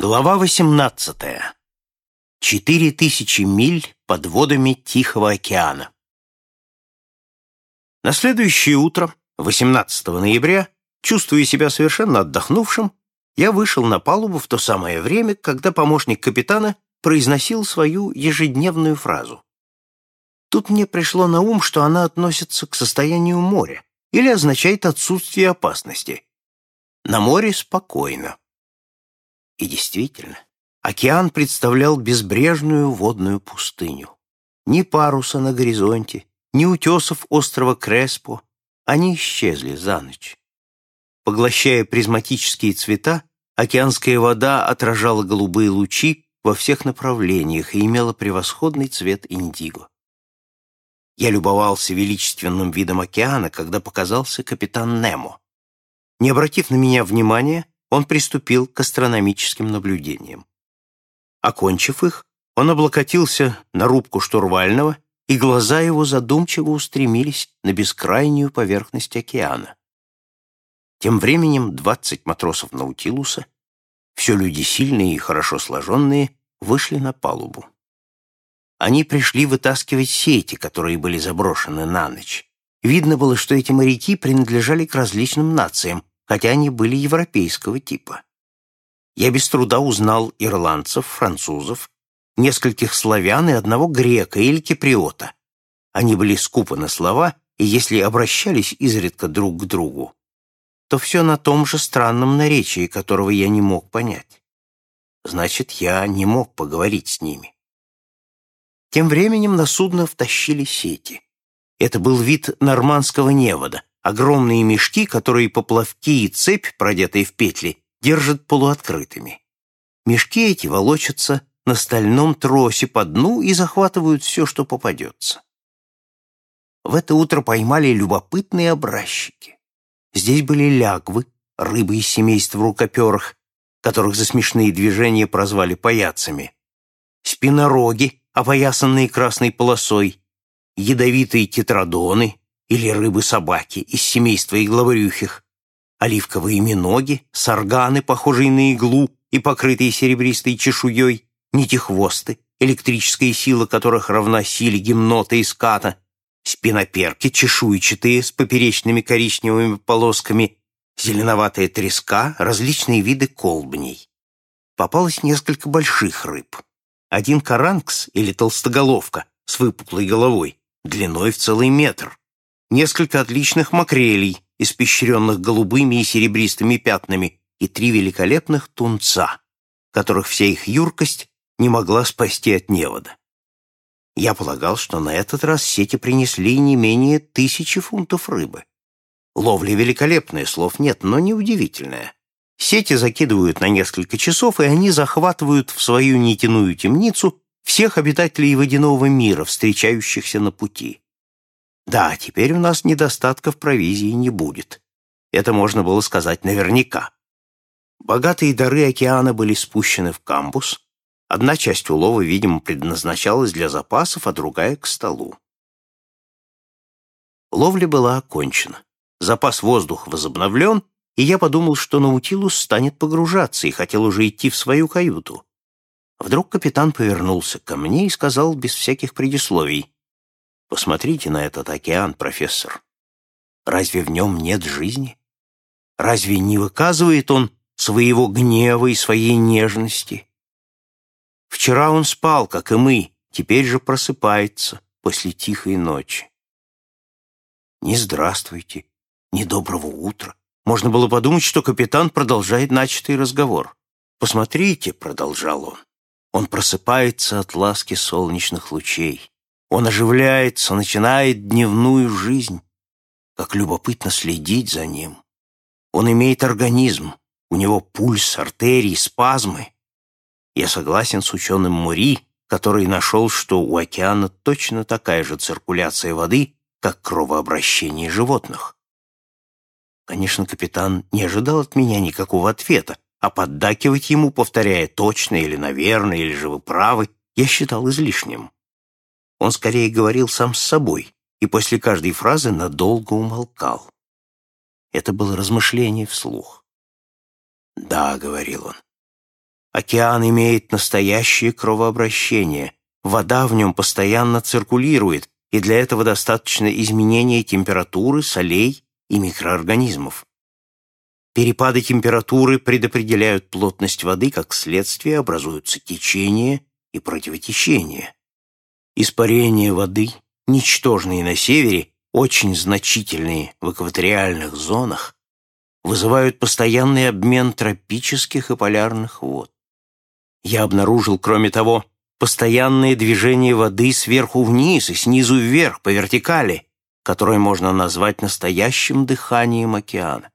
Глава 18. Четыре тысячи миль под водами Тихого океана. На следующее утро, 18 ноября, чувствуя себя совершенно отдохнувшим, я вышел на палубу в то самое время, когда помощник капитана произносил свою ежедневную фразу. Тут мне пришло на ум, что она относится к состоянию моря или означает отсутствие опасности. На море спокойно. И действительно, океан представлял безбрежную водную пустыню. Ни паруса на горизонте, ни утесов острова Креспо, они исчезли за ночь. Поглощая призматические цвета, океанская вода отражала голубые лучи во всех направлениях и имела превосходный цвет индиго. Я любовался величественным видом океана, когда показался капитан Немо. Не обратив на меня внимания, он приступил к астрономическим наблюдениям. Окончив их, он облокотился на рубку штурвального, и глаза его задумчиво устремились на бескрайнюю поверхность океана. Тем временем двадцать матросов Наутилуса, все люди сильные и хорошо сложенные, вышли на палубу. Они пришли вытаскивать сети, которые были заброшены на ночь. Видно было, что эти моряки принадлежали к различным нациям, хотя они были европейского типа. Я без труда узнал ирландцев, французов, нескольких славян и одного грека или киприота. Они были скупы на слова, и если обращались изредка друг к другу, то все на том же странном наречии, которого я не мог понять. Значит, я не мог поговорить с ними. Тем временем на судно втащили сети. Это был вид нормандского невода, огромные мешки, которые поплавки и цепь, продетые в петли, держат полуоткрытыми. Мешки эти волочатся на стальном тросе по дну и захватывают все, что попадется. В это утро поймали любопытные образчики. Здесь были лягвы, рыбы из семейства рукоперых, которых за смешные движения прозвали паяцами, спинороги, опоясанные красной полосой, ядовитые тетрадоны, или рыбы-собаки из семейства игловрюхих, оливковые миноги, сарганы, похожие на иглу и покрытые серебристой чешуей, нитихвосты, электрическая сила которых равна силе гимнота и ската, спиноперки, чешуйчатые, с поперечными коричневыми полосками, зеленоватая треска, различные виды колбней. Попалось несколько больших рыб. Один каранкс или толстоголовка с выпуклой головой, длиной в целый метр, несколько отличных макрелей, испещренных голубыми и серебристыми пятнами, и три великолепных тунца, которых вся их юркость не могла спасти от невода. Я полагал, что на этот раз сети принесли не менее тысячи фунтов рыбы. Ловля великолепная, слов нет, но неудивительная. Сети закидывают на несколько часов, и они захватывают в свою нитяную темницу всех обитателей водяного мира, встречающихся на пути. Да, теперь у нас недостатков провизии не будет. Это можно было сказать наверняка. Богатые дары океана были спущены в камбус. Одна часть улова, видимо, предназначалась для запасов, а другая — к столу. Ловля была окончена. Запас воздуха возобновлен, и я подумал, что Наутилус станет погружаться, и хотел уже идти в свою каюту. Вдруг капитан повернулся ко мне и сказал без всяких предисловий. Посмотрите на этот океан, профессор. Разве в нем нет жизни? Разве не выказывает он своего гнева и своей нежности? Вчера он спал, как и мы, теперь же просыпается после тихой ночи. Ни здравствуйте, ни доброго утра. Можно было подумать, что капитан продолжает начатый разговор. «Посмотрите», — продолжал он, — «он просыпается от ласки солнечных лучей. Он оживляется, начинает дневную жизнь. Как любопытно следить за ним. Он имеет организм, у него пульс, артерии, спазмы. Я согласен с ученым Мури, который нашел, что у океана точно такая же циркуляция воды, как кровообращение животных. Конечно, капитан не ожидал от меня никакого ответа, а поддакивать ему, повторяя «точно» или «наверное» или же «вы правы», я считал излишним. Он скорее говорил сам с собой и после каждой фразы надолго умолкал. Это было размышление вслух. «Да», — говорил он, — Океан имеет настоящее кровообращение. Вода в нем постоянно циркулирует, и для этого достаточно изменения температуры, солей и микроорганизмов. Перепады температуры предопределяют плотность воды, как следствие образуются течения и противотечения. Испарение воды, ничтожные на севере, очень значительные в экваториальных зонах, вызывают постоянный обмен тропических и полярных вод. Я обнаружил, кроме того, постоянное движение воды сверху вниз и снизу вверх по вертикали, которое можно назвать настоящим дыханием океана.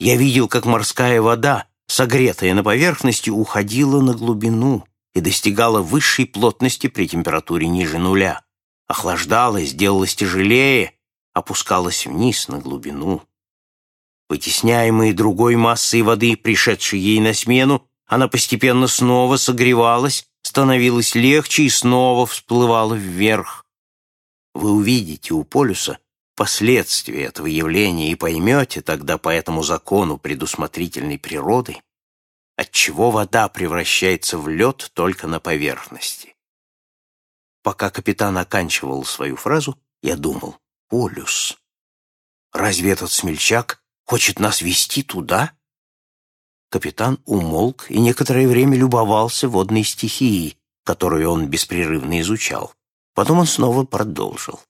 Я видел, как морская вода, согретая на поверхности, уходила на глубину и достигала высшей плотности при температуре ниже нуля, охлаждалась, делалась тяжелее, опускалась вниз на глубину. Вытесняемая другой массой воды, пришедшей ей на смену, она постепенно снова согревалась, становилась легче и снова всплывала вверх. Вы увидите у полюса последствия этого явления и поймете тогда по этому закону предусмотрительной природы, отчего вода превращается в лед только на поверхности. Пока капитан оканчивал свою фразу, я думал, полюс. Разве этот смельчак хочет нас вести туда? Капитан умолк и некоторое время любовался водной стихией, которую он беспрерывно изучал. Потом он снова продолжил.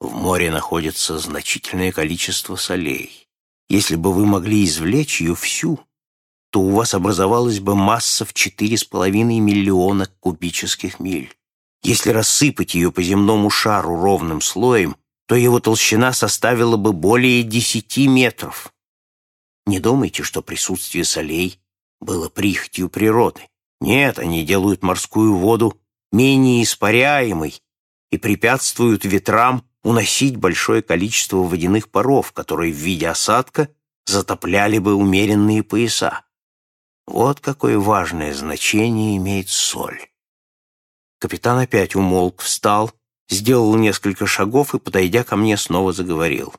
В море находится значительное количество солей. Если бы вы могли извлечь ее всю, то у вас образовалась бы масса в 4,5 миллиона кубических миль. Если рассыпать ее по земному шару ровным слоем, то его толщина составила бы более 10 метров. Не думайте, что присутствие солей было прихотью природы. Нет, они делают морскую воду менее испаряемой и препятствуют ветрам уносить большое количество водяных паров, которые в виде осадка затопляли бы умеренные пояса. Вот какое важное значение имеет соль. Капитан опять умолк, встал, сделал несколько шагов и, подойдя ко мне, снова заговорил.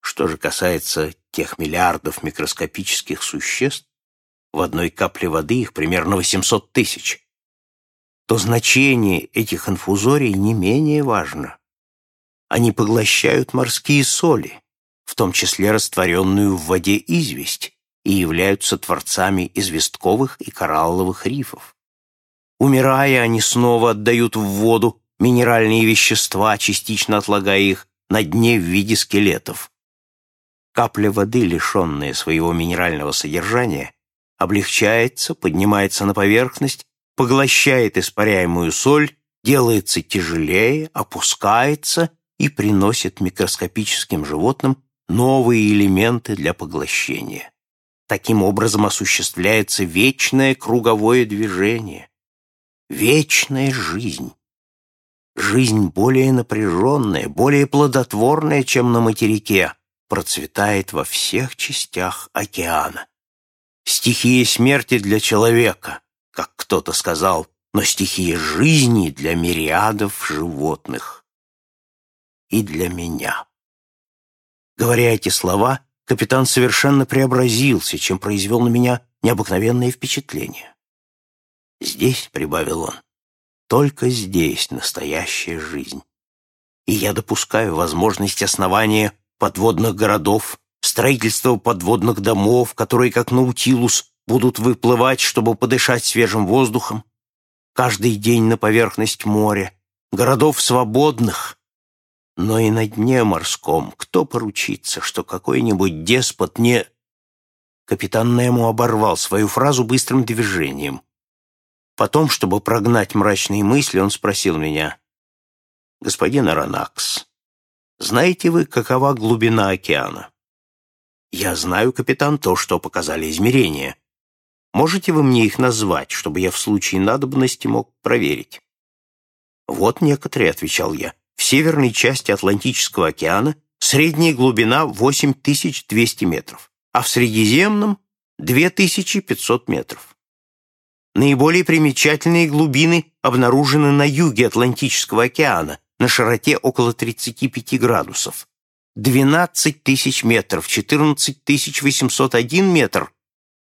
Что же касается тех миллиардов микроскопических существ, в одной капле воды их примерно 800 тысяч, то значение этих инфузорий не менее важно. Они поглощают морские соли, в том числе растворенную в воде известь, и являются творцами известковых и коралловых рифов. Умирая, они снова отдают в воду минеральные вещества, частично отлагая их на дне в виде скелетов. Капля воды, лишенная своего минерального содержания, облегчается, поднимается на поверхность, поглощает испаряемую соль, делается тяжелее, опускается и приносит микроскопическим животным новые элементы для поглощения. Таким образом осуществляется вечное круговое движение, вечная жизнь. Жизнь более напряженная, более плодотворная, чем на материке, процветает во всех частях океана. Стихия смерти для человека, как кто-то сказал, но стихия жизни для мириадов животных. И для меня. Говоря эти слова, капитан совершенно преобразился, чем произвел на меня необыкновенное впечатление. «Здесь», — прибавил он, — «только здесь настоящая жизнь. И я допускаю возможность основания подводных городов, строительство подводных домов, которые, как Наутилус, будут выплывать, чтобы подышать свежим воздухом, каждый день на поверхность моря, городов свободных. Но и на дне морском кто поручится, что какой-нибудь деспот не... Капитан Нему оборвал свою фразу быстрым движением. Потом, чтобы прогнать мрачные мысли, он спросил меня, «Господин Аронакс, знаете вы, какова глубина океана? Я знаю, капитан, то, что показали измерения. Можете вы мне их назвать, чтобы я в случае надобности мог проверить? Вот некоторые, отвечал я. В северной части Атлантического океана средняя глубина 8200 метров, а в Средиземном 2500 метров. Наиболее примечательные глубины обнаружены на юге Атлантического океана, на широте около 35 градусов, 12 тысяч метров, 14 801 метр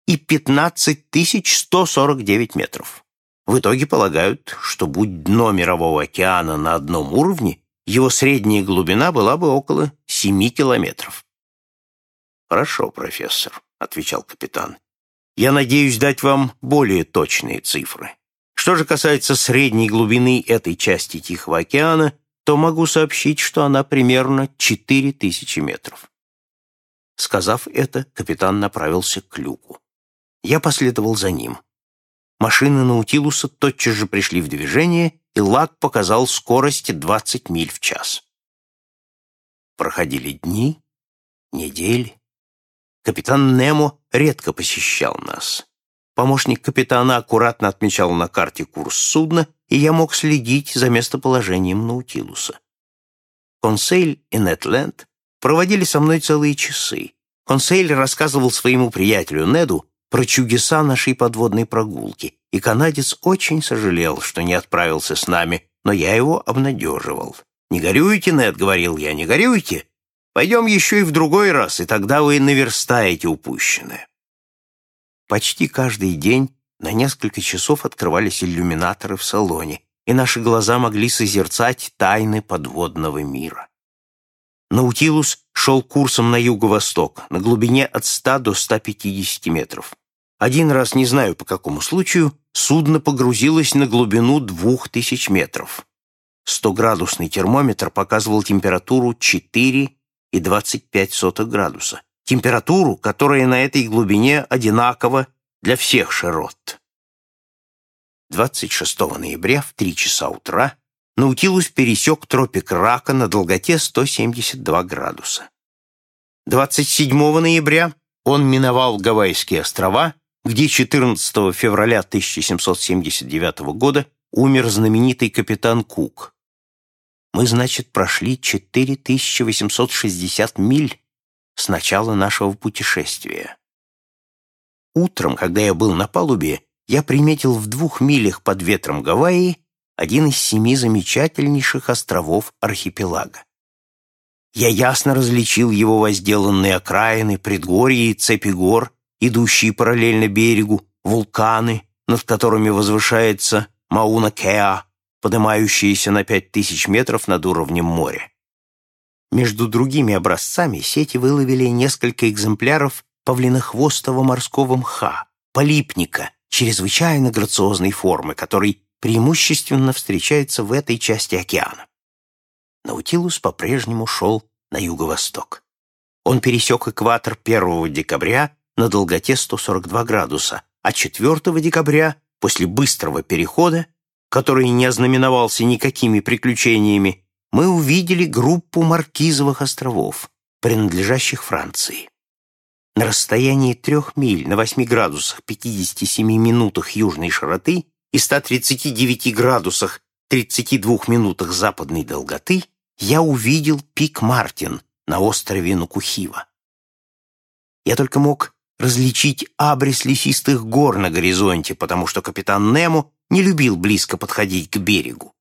и 15 149 метров. В итоге полагают, что будь дно Мирового океана на одном уровне, его средняя глубина была бы около 7 километров. «Хорошо, профессор», — отвечал капитан. «Я надеюсь дать вам более точные цифры. Что же касается средней глубины этой части Тихого океана, то могу сообщить, что она примерно 4000 метров». Сказав это, капитан направился к люку. Я последовал за ним. Машины Наутилуса тотчас же пришли в движение, и лак показал скорость 20 миль в час. Проходили дни, недели. Капитан Немо редко посещал нас. Помощник капитана аккуратно отмечал на карте курс судна, и я мог следить за местоположением Наутилуса. Консель и Нетленд проводили со мной целые часы. Консель рассказывал своему приятелю Неду про чудеса нашей подводной прогулки, и канадец очень сожалел, что не отправился с нами, но я его обнадеживал. «Не горюйте, Нед», — говорил я, — «не горюйте. Пойдем еще и в другой раз, и тогда вы наверстаете упущенное». Почти каждый день на несколько часов открывались иллюминаторы в салоне, и наши глаза могли созерцать тайны подводного мира. Наутилус шел курсом на юго-восток, на глубине от 100 до 150 метров. Один раз, не знаю по какому случаю, судно погрузилось на глубину двух тысяч метров. 100-градусный термометр показывал температуру 4,25 градуса. Температуру, которая на этой глубине одинакова для всех широт. 26 ноября в 3 часа утра Наутилус пересек тропик Рака на долготе 172 градуса. 27 ноября он миновал Гавайские острова где 14 февраля 1779 года умер знаменитый капитан Кук. Мы, значит, прошли 4860 миль с начала нашего путешествия. Утром, когда я был на палубе, я приметил в двух милях под ветром Гавайи один из семи замечательнейших островов архипелага. Я ясно различил его возделанные окраины, предгорья и цепи гор, идущие параллельно берегу, вулканы, над которыми возвышается Мауна-Кеа, поднимающиеся на пять тысяч метров над уровнем моря. Между другими образцами сети выловили несколько экземпляров павлинохвостого морского мха, полипника, чрезвычайно грациозной формы, который преимущественно встречается в этой части океана. Наутилус по-прежнему шел на юго-восток. Он пересек экватор 1 декабря на долготе 142 градуса, а 4 декабря, после быстрого перехода, который не ознаменовался никакими приключениями, мы увидели группу Маркизовых островов, принадлежащих Франции. На расстоянии трех миль на 8 градусах 57 минутах южной широты и 139 градусах 32 минутах западной долготы я увидел пик Мартин на острове Нукухива. Я только мог различить абрис лесистых гор на горизонте, потому что капитан Немо не любил близко подходить к берегу.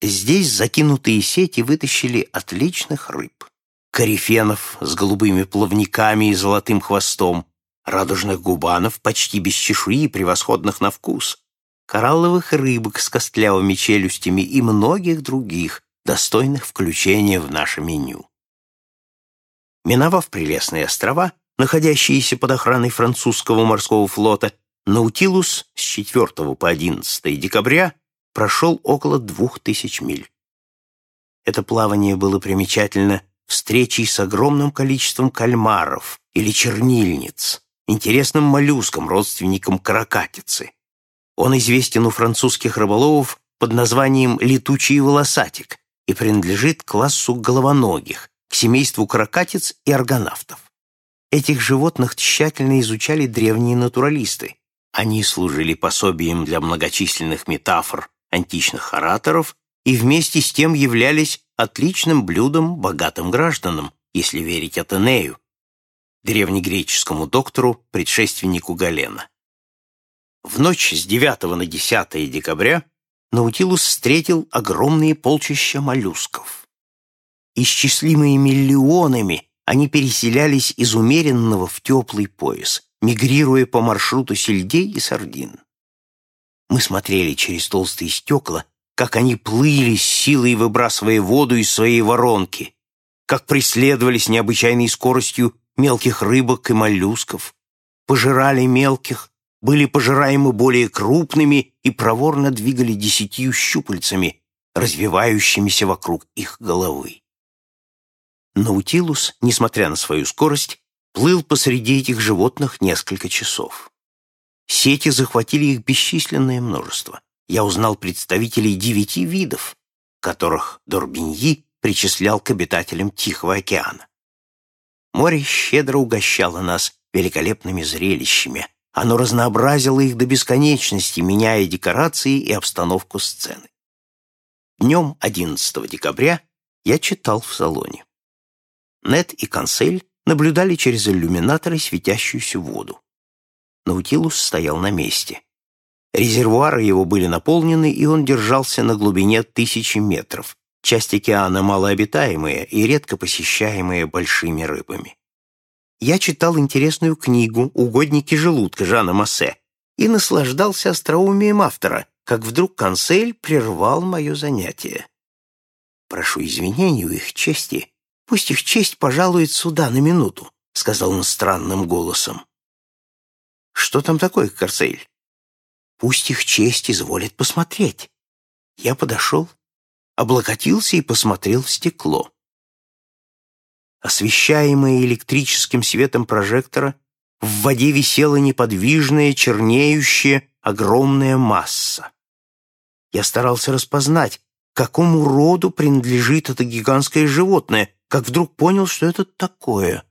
Здесь закинутые сети вытащили отличных рыб. Корифенов с голубыми плавниками и золотым хвостом, радужных губанов почти без чешуи, превосходных на вкус, коралловых рыбок с костлявыми челюстями и многих других, достойных включения в наше меню. Миновав прелестные острова, находящиеся под охраной французского морского флота, Наутилус с 4 по 11 декабря прошел около двух тысяч миль. Это плавание было примечательно встречей с огромным количеством кальмаров или чернильниц, интересным моллюском, родственником каракатицы. Он известен у французских рыболовов под названием «летучий волосатик» и принадлежит классу головоногих, к семейству каракатиц и аргонавтов. Этих животных тщательно изучали древние натуралисты. Они служили пособием для многочисленных метафор античных ораторов и вместе с тем являлись отличным блюдом богатым гражданам, если верить Атенею, древнегреческому доктору, предшественнику Галена. В ночь с 9 на 10 декабря Наутилус встретил огромные полчища моллюсков. Исчислимые миллионами они переселялись из умеренного в теплый пояс, мигрируя по маршруту сельдей и сардин. Мы смотрели через толстые стекла, как они плыли с силой, выбрасывая воду из своей воронки, как преследовали с необычайной скоростью мелких рыбок и моллюсков, пожирали мелких, были пожираемы более крупными и проворно двигали десятью щупальцами, развивающимися вокруг их головы. Наутилус, несмотря на свою скорость, плыл посреди этих животных несколько часов. Сети захватили их бесчисленное множество. Я узнал представителей девяти видов, которых Дорбиньи причислял к обитателям Тихого океана. Море щедро угощало нас великолепными зрелищами. Оно разнообразило их до бесконечности, меняя декорации и обстановку сцены. Днем 11 декабря я читал в салоне. Нет и Консель наблюдали через иллюминаторы светящуюся воду. Наутилус стоял на месте. Резервуары его были наполнены, и он держался на глубине тысячи метров. Часть океана малообитаемая и редко посещаемая большими рыбами. Я читал интересную книгу «Угодники желудка» Жана Массе и наслаждался остроумием автора, как вдруг консель прервал мое занятие. «Прошу извинений у их чести. Пусть их честь пожалует сюда на минуту», — сказал он странным голосом. «Что там такое, Корсель?» «Пусть их честь изволит посмотреть». Я подошел, облокотился и посмотрел в стекло. Освещаемая электрическим светом прожектора, в воде висела неподвижная, чернеющая, огромная масса. Я старался распознать, какому роду принадлежит это гигантское животное, как вдруг понял, что это такое.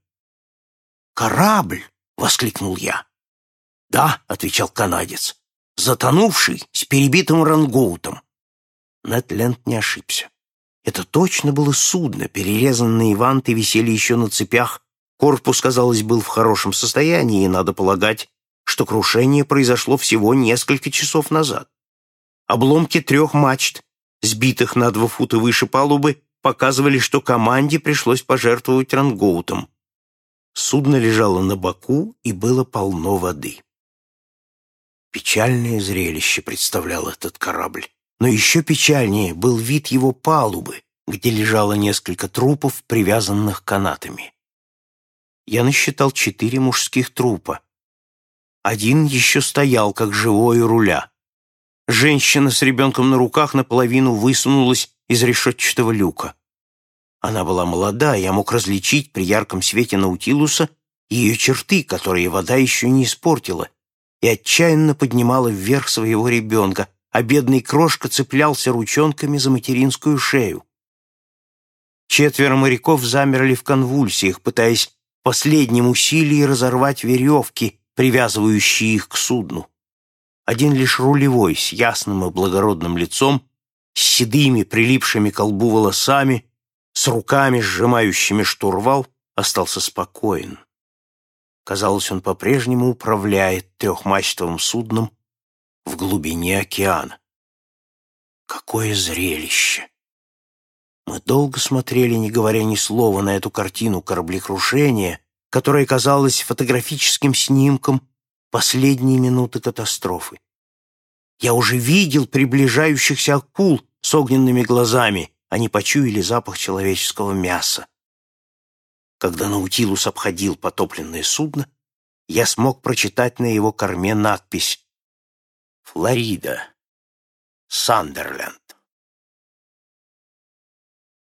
«Корабль!» — воскликнул я. «Да», — отвечал канадец, — «затонувший с перебитым рангоутом». Нетленд не ошибся. Это точно было судно, перерезанные ванты висели еще на цепях, корпус, казалось, был в хорошем состоянии, и, надо полагать, что крушение произошло всего несколько часов назад. Обломки трех мачт, сбитых на два фута выше палубы, показывали, что команде пришлось пожертвовать рангоутом. Судно лежало на боку и было полно воды. Печальное зрелище представлял этот корабль. Но еще печальнее был вид его палубы, где лежало несколько трупов, привязанных канатами. Я насчитал четыре мужских трупа. Один еще стоял, как живой у руля. Женщина с ребенком на руках наполовину высунулась из решетчатого люка. Она была молода, я мог различить при ярком свете Наутилуса ее черты, которые вода еще не испортила, и отчаянно поднимала вверх своего ребенка, а бедный крошка цеплялся ручонками за материнскую шею. Четверо моряков замерли в конвульсиях, пытаясь в последнем усилии разорвать веревки, привязывающие их к судну. Один лишь рулевой с ясным и благородным лицом, с седыми, прилипшими к колбу волосами, с руками, сжимающими штурвал, остался спокоен. Казалось, он по-прежнему управляет трехмачтовым судном в глубине океана. Какое зрелище! Мы долго смотрели, не говоря ни слова, на эту картину кораблекрушения, которая казалась фотографическим снимком последние минуты катастрофы. Я уже видел приближающихся акул с огненными глазами, они почуяли запах человеческого мяса. Когда Наутилус обходил потопленное судно, я смог прочитать на его корме надпись «Флорида, Сандерленд».